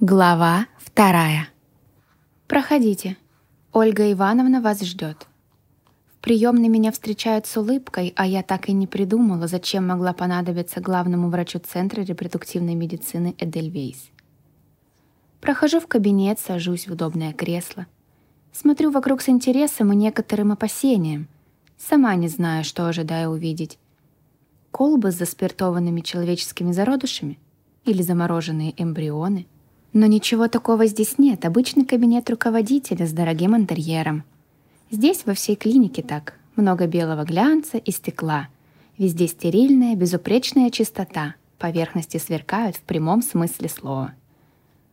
Глава вторая. «Проходите. Ольга Ивановна вас ждет». В приемной меня встречают с улыбкой, а я так и не придумала, зачем могла понадобиться главному врачу Центра репродуктивной медицины Эдельвейс. Прохожу в кабинет, сажусь в удобное кресло. Смотрю вокруг с интересом и некоторым опасением. Сама не знаю, что ожидаю увидеть. Колбы с заспиртованными человеческими зародышами или замороженные эмбрионы – но ничего такого здесь нет. Обычный кабинет руководителя с дорогим интерьером. Здесь во всей клинике так. Много белого глянца и стекла. Везде стерильная, безупречная чистота. Поверхности сверкают в прямом смысле слова.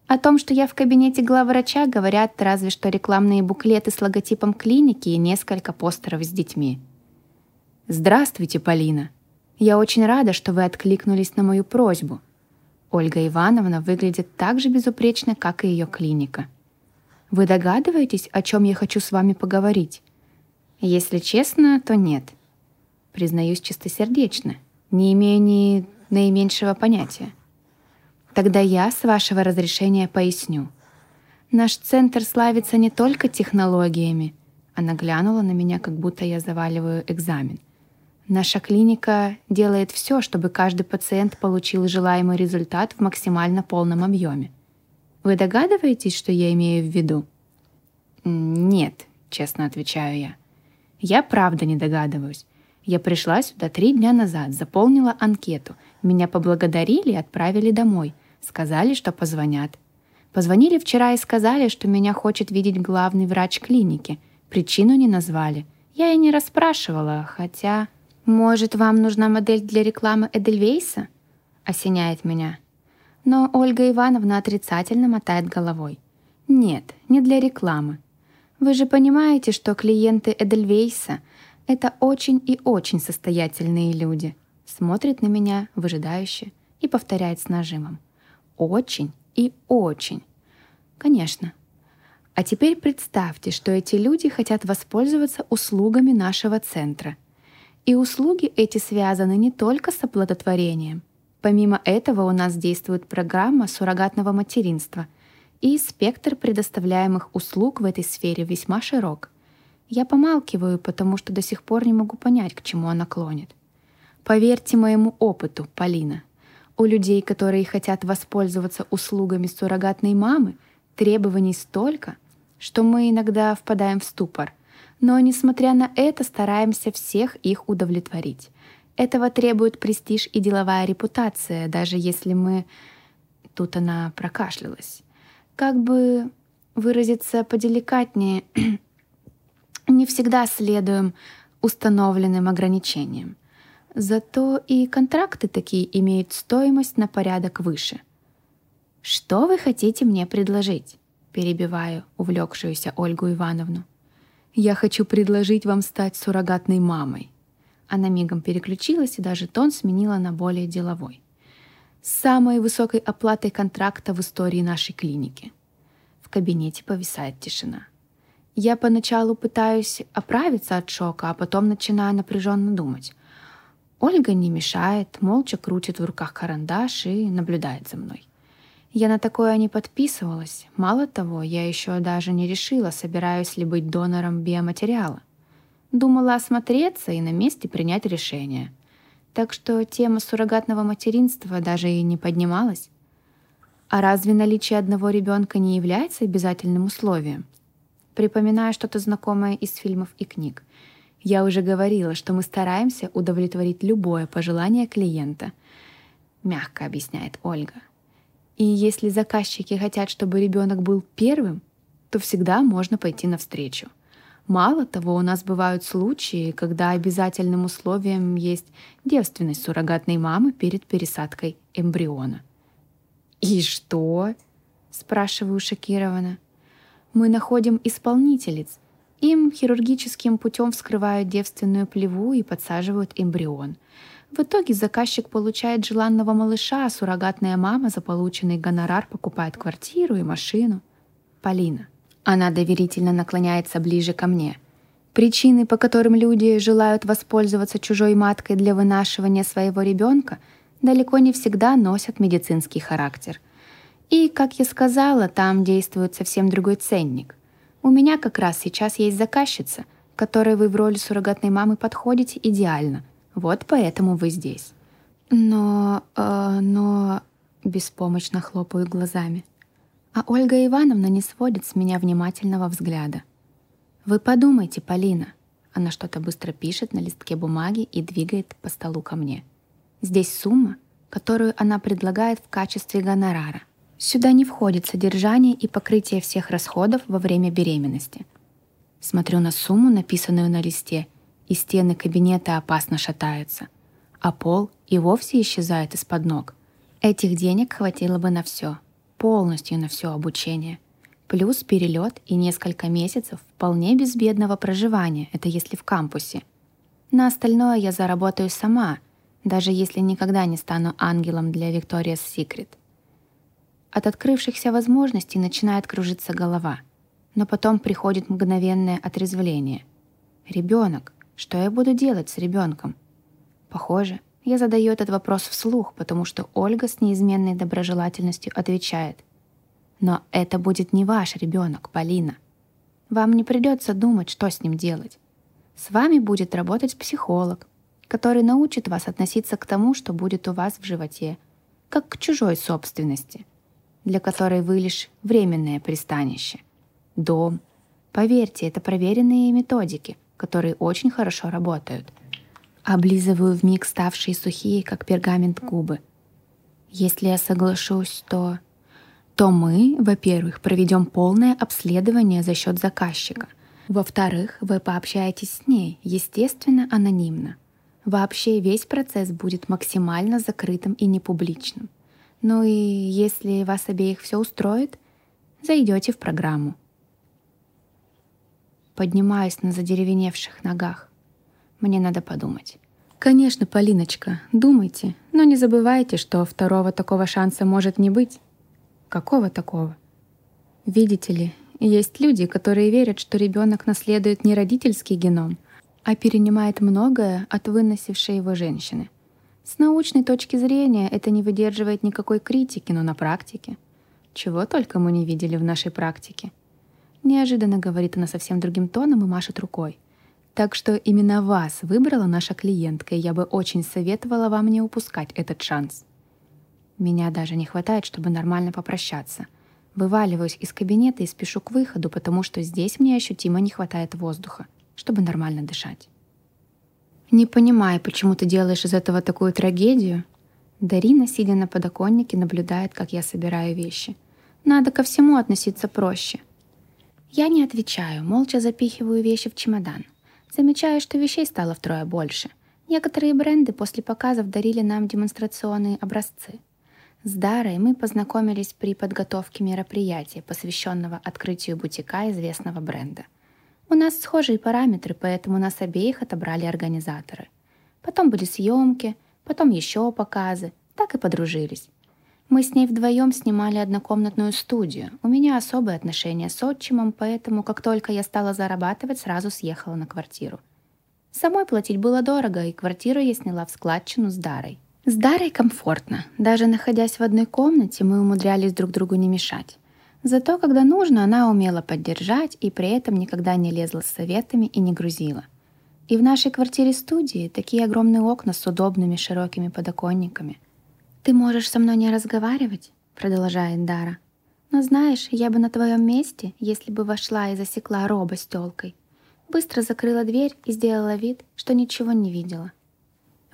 О том, что я в кабинете главврача, говорят разве что рекламные буклеты с логотипом клиники и несколько постеров с детьми. «Здравствуйте, Полина. Я очень рада, что вы откликнулись на мою просьбу», Ольга Ивановна выглядит так же безупречно, как и ее клиника. Вы догадываетесь, о чем я хочу с вами поговорить? Если честно, то нет. Признаюсь чистосердечно, не имею ни наименьшего понятия. Тогда я, с вашего разрешения, поясню. Наш центр славится не только технологиями. Она глянула на меня, как будто я заваливаю экзамен — Наша клиника делает все, чтобы каждый пациент получил желаемый результат в максимально полном объеме. Вы догадываетесь, что я имею в виду? Нет, честно отвечаю я. Я правда не догадываюсь. Я пришла сюда три дня назад, заполнила анкету. Меня поблагодарили и отправили домой. Сказали, что позвонят. Позвонили вчера и сказали, что меня хочет видеть главный врач клиники. Причину не назвали. Я и не расспрашивала, хотя... «Может, вам нужна модель для рекламы Эдельвейса?» — осеняет меня. Но Ольга Ивановна отрицательно мотает головой. «Нет, не для рекламы. Вы же понимаете, что клиенты Эдельвейса — это очень и очень состоятельные люди». Смотрит на меня выжидающе и повторяет с нажимом. «Очень и очень». «Конечно». А теперь представьте, что эти люди хотят воспользоваться услугами нашего центра — и услуги эти связаны не только с оплодотворением. Помимо этого у нас действует программа суррогатного материнства, и спектр предоставляемых услуг в этой сфере весьма широк. Я помалкиваю, потому что до сих пор не могу понять, к чему она клонит. Поверьте моему опыту, Полина. У людей, которые хотят воспользоваться услугами суррогатной мамы, требований столько, что мы иногда впадаем в ступор – но, несмотря на это, стараемся всех их удовлетворить. Этого требует престиж и деловая репутация, даже если мы... Тут она прокашлялась. Как бы выразиться поделикатнее, не всегда следуем установленным ограничениям. Зато и контракты такие имеют стоимость на порядок выше. «Что вы хотите мне предложить?» перебиваю увлекшуюся Ольгу Ивановну. Я хочу предложить вам стать суррогатной мамой». Она мигом переключилась и даже тон сменила на более деловой. С самой высокой оплатой контракта в истории нашей клиники. В кабинете повисает тишина. Я поначалу пытаюсь оправиться от шока, а потом начинаю напряженно думать. Ольга не мешает, молча крутит в руках карандаш и наблюдает за мной. Я на такое не подписывалась. Мало того, я еще даже не решила, собираюсь ли быть донором биоматериала. Думала осмотреться и на месте принять решение. Так что тема суррогатного материнства даже и не поднималась. А разве наличие одного ребенка не является обязательным условием? Припоминаю что-то знакомое из фильмов и книг. Я уже говорила, что мы стараемся удовлетворить любое пожелание клиента. Мягко объясняет Ольга. И если заказчики хотят, чтобы ребенок был первым, то всегда можно пойти навстречу. Мало того, у нас бывают случаи, когда обязательным условием есть девственность суррогатной мамы перед пересадкой эмбриона. «И что?» — спрашиваю шокированно. «Мы находим исполнительниц. Им хирургическим путем вскрывают девственную плеву и подсаживают эмбрион. В итоге заказчик получает желанного малыша, а суррогатная мама за полученный гонорар покупает квартиру и машину. Полина. Она доверительно наклоняется ближе ко мне. Причины, по которым люди желают воспользоваться чужой маткой для вынашивания своего ребенка, далеко не всегда носят медицинский характер. И, как я сказала, там действует совсем другой ценник. У меня как раз сейчас есть заказчица, которой вы в роли суррогатной мамы подходите идеально. Вот поэтому вы здесь. Но... Э, но... Беспомощно хлопаю глазами. А Ольга Ивановна не сводит с меня внимательного взгляда. «Вы подумайте, Полина». Она что-то быстро пишет на листке бумаги и двигает по столу ко мне. Здесь сумма, которую она предлагает в качестве гонорара. Сюда не входит содержание и покрытие всех расходов во время беременности. Смотрю на сумму, написанную на листе, и стены кабинета опасно шатаются, а пол и вовсе исчезает из-под ног. Этих денег хватило бы на все, полностью на все обучение. Плюс перелет и несколько месяцев вполне безбедного проживания, это если в кампусе. На остальное я заработаю сама, даже если никогда не стану ангелом для Victoria's Secret. От открывшихся возможностей начинает кружиться голова, но потом приходит мгновенное отрезвление. Ребенок. Что я буду делать с ребенком? Похоже, я задаю этот вопрос вслух, потому что Ольга с неизменной доброжелательностью отвечает. Но это будет не ваш ребенок, Полина. Вам не придется думать, что с ним делать. С вами будет работать психолог, который научит вас относиться к тому, что будет у вас в животе, как к чужой собственности, для которой вы лишь временное пристанище. Дом. Поверьте, это проверенные методики, которые очень хорошо работают – Облизываю вмиг ставшие сухие, как пергамент губы. Если я соглашусь, то... То мы, во-первых, проведем полное обследование за счет заказчика. Во-вторых, вы пообщаетесь с ней, естественно, анонимно. Вообще весь процесс будет максимально закрытым и непубличным. Ну и если вас обеих все устроит, зайдете в программу. Поднимаюсь на задеревеневших ногах. Мне надо подумать. Конечно, Полиночка, думайте, но не забывайте, что второго такого шанса может не быть. Какого такого? Видите ли, есть люди, которые верят, что ребенок наследует не родительский геном, а перенимает многое от выносившей его женщины. С научной точки зрения это не выдерживает никакой критики, но на практике. Чего только мы не видели в нашей практике. Неожиданно говорит она совсем другим тоном и машет рукой. Так что именно вас выбрала наша клиентка, и я бы очень советовала вам не упускать этот шанс. Меня даже не хватает, чтобы нормально попрощаться. Вываливаюсь из кабинета и спешу к выходу, потому что здесь мне ощутимо не хватает воздуха, чтобы нормально дышать. «Не понимаю, почему ты делаешь из этого такую трагедию?» Дарина, сидя на подоконнике, наблюдает, как я собираю вещи. «Надо ко всему относиться проще». Я не отвечаю, молча запихиваю вещи в чемодан. Замечаю, что вещей стало втрое больше. Некоторые бренды после показов дарили нам демонстрационные образцы. С Дарой мы познакомились при подготовке мероприятия, посвященного открытию бутика известного бренда. У нас схожие параметры, поэтому нас обеих отобрали организаторы. Потом были съемки, потом еще показы, так и подружились. Мы с ней вдвоем снимали однокомнатную студию. У меня особые отношения с отчимом, поэтому как только я стала зарабатывать, сразу съехала на квартиру. Самой платить было дорого, и квартиру я сняла в складчину с Дарой. С Дарой комфортно. Даже находясь в одной комнате, мы умудрялись друг другу не мешать. Зато, когда нужно, она умела поддержать и при этом никогда не лезла с советами и не грузила. И в нашей квартире-студии такие огромные окна с удобными широкими подоконниками. «Ты можешь со мной не разговаривать?» — продолжает Дара. «Но знаешь, я бы на твоем месте, если бы вошла и засекла Роба с тёлкой. Быстро закрыла дверь и сделала вид, что ничего не видела.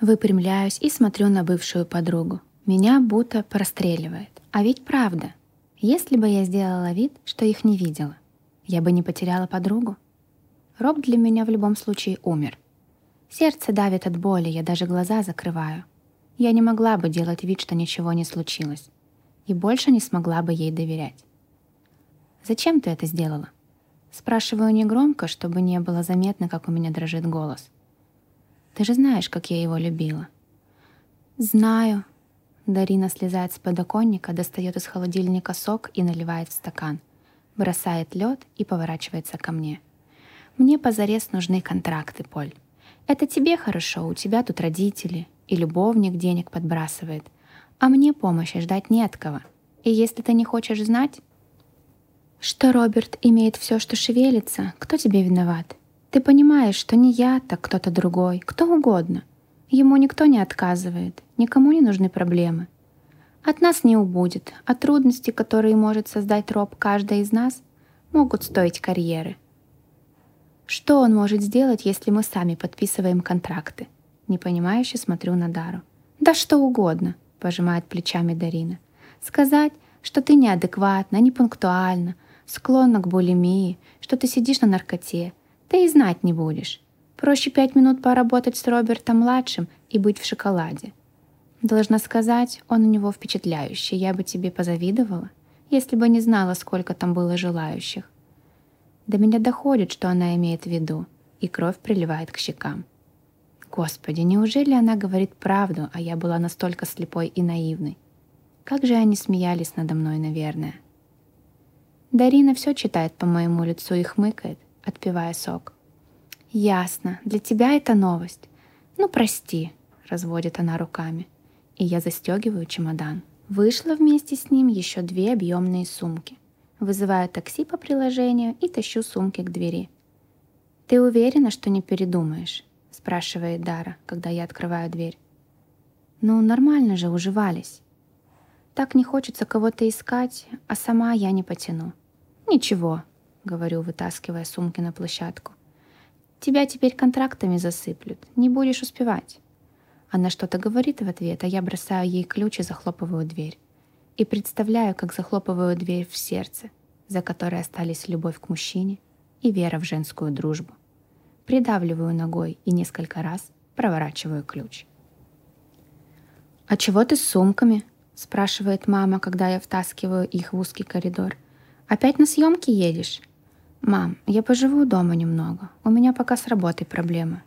Выпрямляюсь и смотрю на бывшую подругу. Меня будто простреливает. А ведь правда. Если бы я сделала вид, что их не видела, я бы не потеряла подругу. Роб для меня в любом случае умер. Сердце давит от боли, я даже глаза закрываю. Я не могла бы делать вид, что ничего не случилось. И больше не смогла бы ей доверять. «Зачем ты это сделала?» Спрашиваю негромко, чтобы не было заметно, как у меня дрожит голос. «Ты же знаешь, как я его любила». «Знаю». Дарина слезает с подоконника, достает из холодильника сок и наливает в стакан. Бросает лед и поворачивается ко мне. «Мне позарез нужны контракты, Поль. Это тебе хорошо, у тебя тут родители, и любовник денег подбрасывает. А мне помощи ждать не от кого. И если ты не хочешь знать, что Роберт имеет все, что шевелится, кто тебе виноват? Ты понимаешь, что не я, так кто-то другой, кто угодно. Ему никто не отказывает, никому не нужны проблемы. От нас не убудет, а трудности, которые может создать Роб каждый из нас, могут стоить карьеры. Что он может сделать, если мы сами подписываем контракты? Непонимающе смотрю на Дару. Да что угодно, пожимает плечами Дарина. Сказать, что ты неадекватна, непунктуальна, склонна к булимии, что ты сидишь на наркоте, ты и знать не будешь. Проще пять минут поработать с Робертом-младшим и быть в шоколаде. Должна сказать, он у него впечатляющий, я бы тебе позавидовала, если бы не знала, сколько там было желающих. До меня доходит, что она имеет в виду, и кровь приливает к щекам. Господи, неужели она говорит правду, а я была настолько слепой и наивной? Как же они смеялись надо мной, наверное. Дарина все читает по моему лицу и хмыкает, отпивая сок. «Ясно, для тебя это новость. Ну, прости», — разводит она руками. И я застегиваю чемодан. Вышла вместе с ним еще две объемные сумки. Вызываю такси по приложению и тащу сумки к двери. «Ты уверена, что не передумаешь?» — спрашивает Дара, когда я открываю дверь. «Ну, нормально же, уживались. Так не хочется кого-то искать, а сама я не потяну». «Ничего», — говорю, вытаскивая сумки на площадку. «Тебя теперь контрактами засыплют, не будешь успевать». Она что-то говорит в ответ, а я бросаю ей ключ и захлопываю дверь. И представляю, как захлопываю дверь в сердце, за которой остались любовь к мужчине и вера в женскую дружбу. Придавливаю ногой и несколько раз проворачиваю ключ. «А чего ты с сумками?» — спрашивает мама, когда я втаскиваю их в узкий коридор — «Опять на съемки едешь?» «Мам, я поживу дома немного. У меня пока с работой проблемы».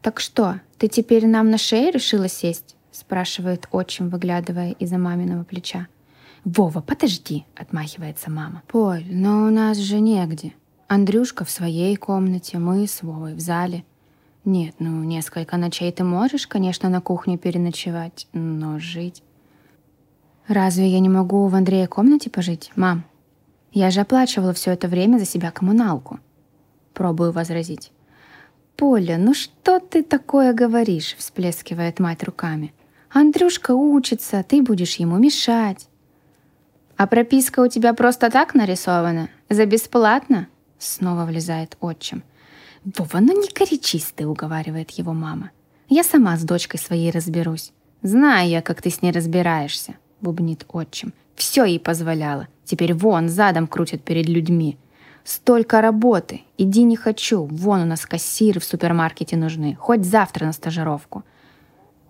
«Так что, ты теперь нам на шее решила сесть?» спрашивает отчим, выглядывая из-за маминого плеча. «Вова, подожди!» — отмахивается мама. «Поль, но у нас же негде. Андрюшка в своей комнате, мы с Вовой в зале. Нет, ну, несколько ночей ты можешь, конечно, на кухне переночевать, но жить...» «Разве я не могу в Андрея комнате пожить, мам?» Я же оплачивала все это время за себя коммуналку. Пробую возразить. «Поля, ну что ты такое говоришь?» — всплескивает мать руками. «Андрюшка учится, ты будешь ему мешать». «А прописка у тебя просто так нарисована? За бесплатно?» Снова влезает отчим. «Вова, ну не коричись ты», — уговаривает его мама. «Я сама с дочкой своей разберусь. Знаю я, как ты с ней разбираешься», — бубнит отчим. «Все ей позволяла. Теперь вон, задом крутят перед людьми. Столько работы. Иди не хочу. Вон у нас кассиры в супермаркете нужны. Хоть завтра на стажировку.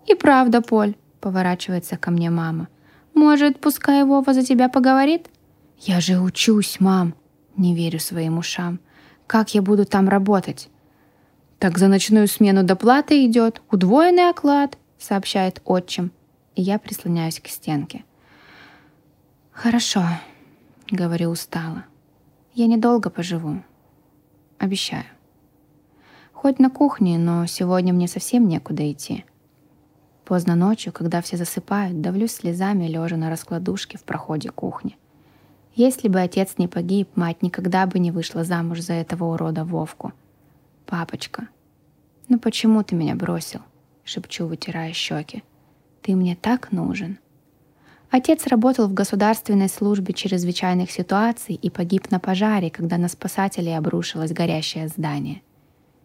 И правда, Поль, поворачивается ко мне мама. Может, пускай Вова за тебя поговорит? Я же учусь, мам. Не верю своим ушам. Как я буду там работать? Так за ночную смену доплата идет, удвоенный оклад, сообщает отчим. И я прислоняюсь к стенке. Хорошо, Говорю устало. Я недолго поживу. Обещаю. Хоть на кухне, но сегодня мне совсем некуда идти. Поздно ночью, когда все засыпают, давлюсь слезами, лежа на раскладушке в проходе кухни. Если бы отец не погиб, мать никогда бы не вышла замуж за этого урода Вовку. «Папочка, ну почему ты меня бросил?» — шепчу, вытирая щеки. «Ты мне так нужен». Отец работал в государственной службе чрезвычайных ситуаций и погиб на пожаре, когда на спасателей обрушилось горящее здание.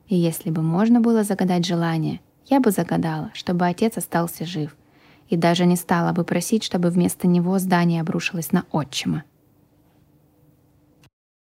И если бы можно было загадать желание, я бы загадала, чтобы отец остался жив, и даже не стала бы просить, чтобы вместо него здание обрушилось на отчима.